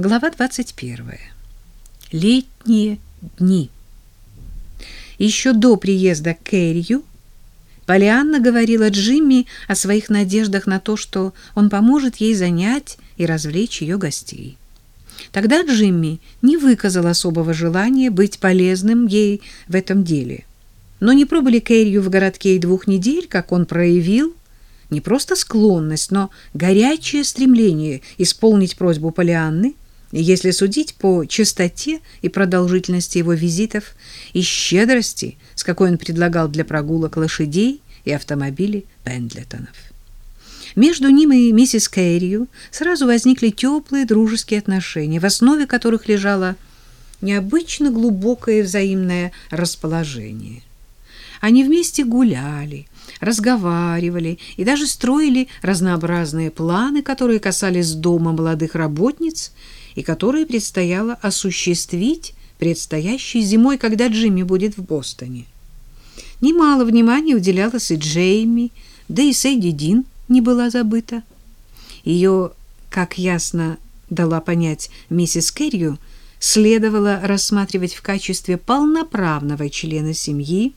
Глава 21. Летние дни. Еще до приезда Кэррию Полианна говорила Джимми о своих надеждах на то, что он поможет ей занять и развлечь ее гостей. Тогда Джимми не выказал особого желания быть полезным ей в этом деле. Но не пробыли Кэррию в городке и двух недель, как он проявил не просто склонность, но горячее стремление исполнить просьбу Полианны если судить по частоте и продолжительности его визитов и щедрости, с какой он предлагал для прогулок лошадей и автомобилей Пендлетонов. Между ним и миссис Кэррию сразу возникли теплые дружеские отношения, в основе которых лежало необычно глубокое взаимное расположение. Они вместе гуляли, разговаривали и даже строили разнообразные планы, которые касались дома молодых работниц и которые предстояло осуществить предстоящей зимой, когда Джимми будет в Бостоне. Немало внимания уделялось и Джейми, да и Сэйди Дин не была забыта. Ее, как ясно дала понять миссис Керрию, следовало рассматривать в качестве полноправного члена семьи,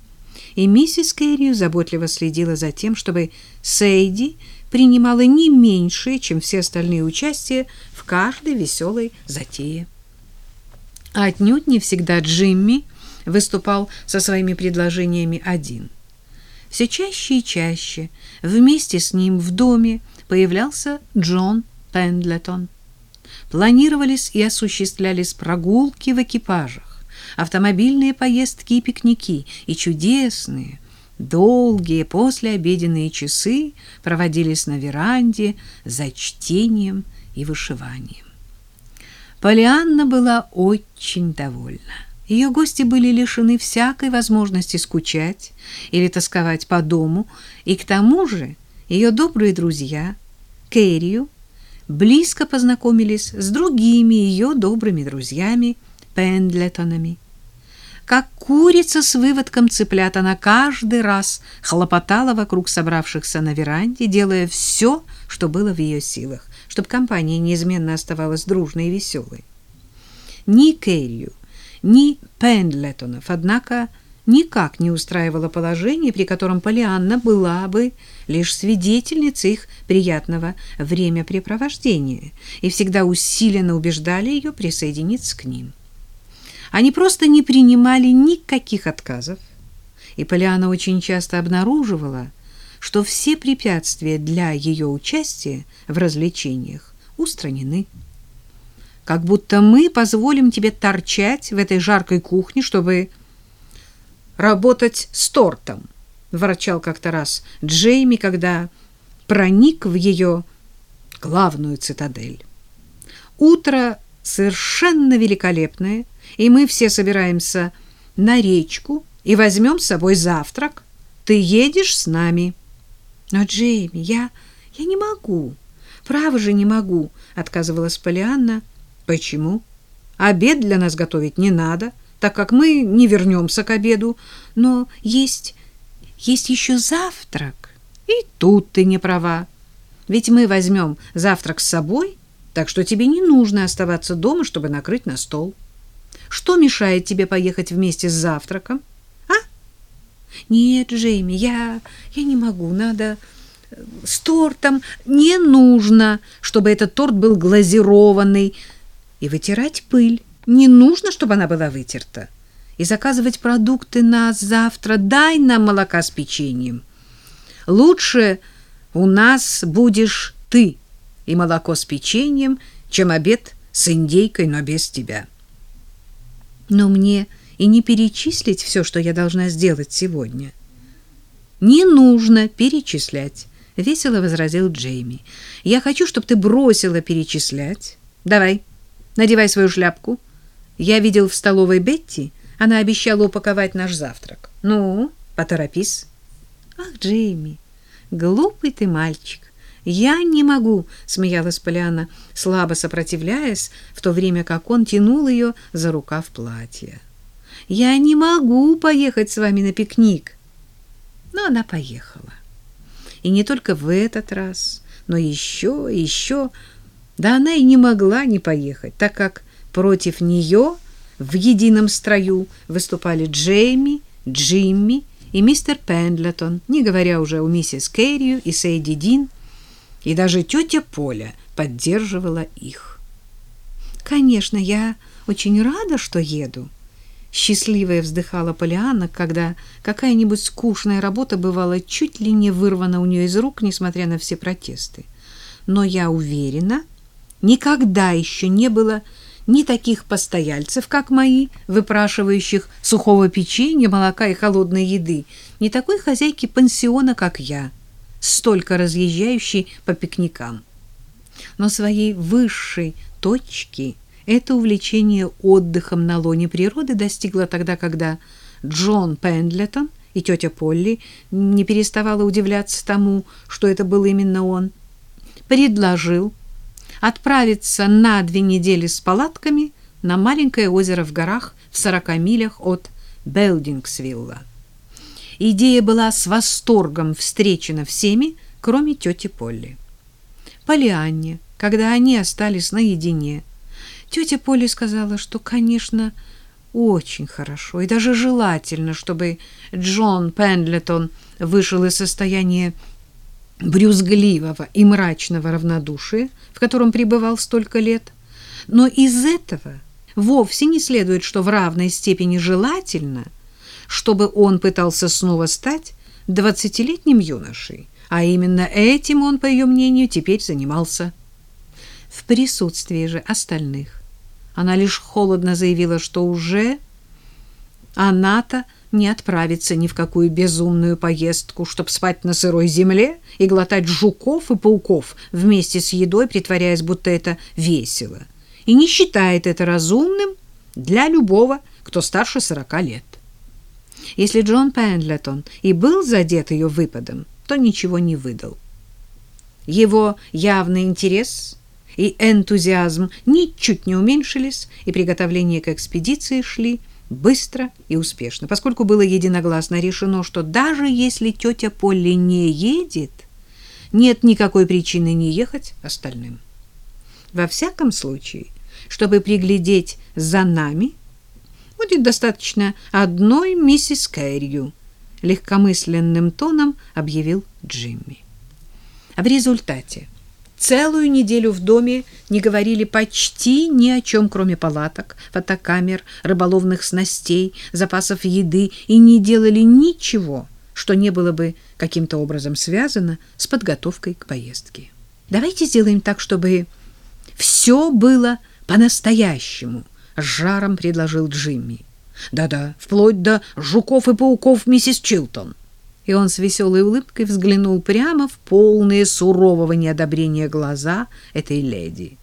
и миссис Керрию заботливо следила за тем, чтобы Сейди принимала не меньшее, чем все остальные участия в каждой веселой затее. А отнюдь не всегда Джимми выступал со своими предложениями один. Все чаще и чаще вместе с ним в доме появлялся Джон Пендлетон. Планировались и осуществлялись прогулки в экипажах, автомобильные поездки и пикники, и чудесные, Долгие послеобеденные часы проводились на веранде за чтением и вышиванием. Полианна была очень довольна. Ее гости были лишены всякой возможности скучать или тосковать по дому, и к тому же ее добрые друзья Кэррию близко познакомились с другими ее добрыми друзьями Пендлетонами. Как курица с выводком цыплят, она каждый раз хлопотала вокруг собравшихся на веранде, делая все, что было в ее силах, чтобы компания неизменно оставалась дружной и веселой. Ни Кэррию, ни Пендлетонов, однако, никак не устраивало положение, при котором Полианна была бы лишь свидетельницей их приятного времяпрепровождения и всегда усиленно убеждали ее присоединиться к ним. Они просто не принимали никаких отказов. И Полиана очень часто обнаруживала, что все препятствия для ее участия в развлечениях устранены. Как будто мы позволим тебе торчать в этой жаркой кухне, чтобы работать с тортом, ворчал как-то раз Джейми, когда проник в ее главную цитадель. Утро совершенно великолепное, и мы все собираемся на речку и возьмем с собой завтрак. Ты едешь с нами. Но, Джейми, я я не могу. Право же не могу, отказывалась Полианна. Почему? Обед для нас готовить не надо, так как мы не вернемся к обеду, но есть есть еще завтрак. И тут ты не права. Ведь мы возьмем завтрак с собой, так что тебе не нужно оставаться дома, чтобы накрыть на стол. Что мешает тебе поехать вместе с завтраком? А? Нет, Джейми, я я не могу, надо э, с тортом. Не нужно, чтобы этот торт был глазированный. И вытирать пыль. Не нужно, чтобы она была вытерта. И заказывать продукты на завтра. Дай нам молока с печеньем. Лучше у нас будешь ты и молоко с печеньем, чем обед с индейкой, но без тебя. Но мне и не перечислить все, что я должна сделать сегодня. Не нужно перечислять, весело возразил Джейми. Я хочу, чтобы ты бросила перечислять. Давай, надевай свою шляпку. Я видел в столовой Бетти, она обещала упаковать наш завтрак. Ну, поторопись. Ах, Джейми, глупый ты мальчик. Я не могу, смеялась Поляна, слабо сопротивляясь, в то время как он тянул ее за рукав платья. Я не могу поехать с вами на пикник. Но она поехала. И не только в этот раз, но еще и еще Да она и не могла не поехать, так как против нее в едином строю выступали Джейми, Джимми и мистер Пендлетон, не говоря уже о миссис Кэррию и Сейди Дин, и даже тетя Поля поддерживала их. «Конечно, я очень рада, что еду», — счастливая вздыхала Полианна, когда какая-нибудь скучная работа бывала чуть ли не вырвана у нее из рук, несмотря на все протесты. «Но я уверена, никогда еще не было ни таких постояльцев, как мои, выпрашивающих сухого печенья, молока и холодной еды, ни такой хозяйки пансиона, как я, столько разъезжающей по пикникам. Но своей высшей точки это увлечение отдыхом на лоне природы достигло тогда, когда Джон Пендлетон и тетя Полли не переставала удивляться тому, что это был именно он, предложил отправиться на две недели с палатками на маленькое озеро в горах в 40 милях от Белдингсвилла. Идея была с восторгом встречена всеми, кроме тети Полли. Полианне, когда они остались наедине, тетя Полли сказала, что, конечно, очень хорошо и даже желательно, чтобы Джон Пендлетон вышел из состояния брюзгливого и мрачного равнодушия, в котором пребывал столько лет. Но из этого вовсе не следует, что в равной степени желательно, чтобы он пытался снова стать двадцатилетним юношей, а именно этим он, по ее мнению, теперь занимался. В присутствии же остальных она лишь холодно заявила, что уже она-то не отправиться ни в какую безумную поездку, чтобы спать на сырой земле и глотать жуков и пауков вместе с едой, притворяясь, будто это весело, и не считает это разумным для любого, кто старше сорока лет. Если Джон Пендлетон и был задет ее выпадом, то ничего не выдал. Его явный интерес и энтузиазм ничуть не уменьшились, и приготовления к экспедиции шли быстро и успешно, поскольку было единогласно решено, что даже если тетя Полли не едет, нет никакой причины не ехать остальным. Во всяком случае, чтобы приглядеть за нами, будет достаточно одной миссис Кэррию, легкомысленным тоном объявил Джимми. В результате Целую неделю в доме не говорили почти ни о чем, кроме палаток, фотокамер, рыболовных снастей, запасов еды, и не делали ничего, что не было бы каким-то образом связано с подготовкой к поездке. Давайте сделаем так, чтобы все было по-настоящему, с жаром предложил Джимми. Да-да, вплоть до жуков и пауков миссис Чилтон и он с веселой улыбкой взглянул прямо в полные сурового неодобрения глаза этой леди.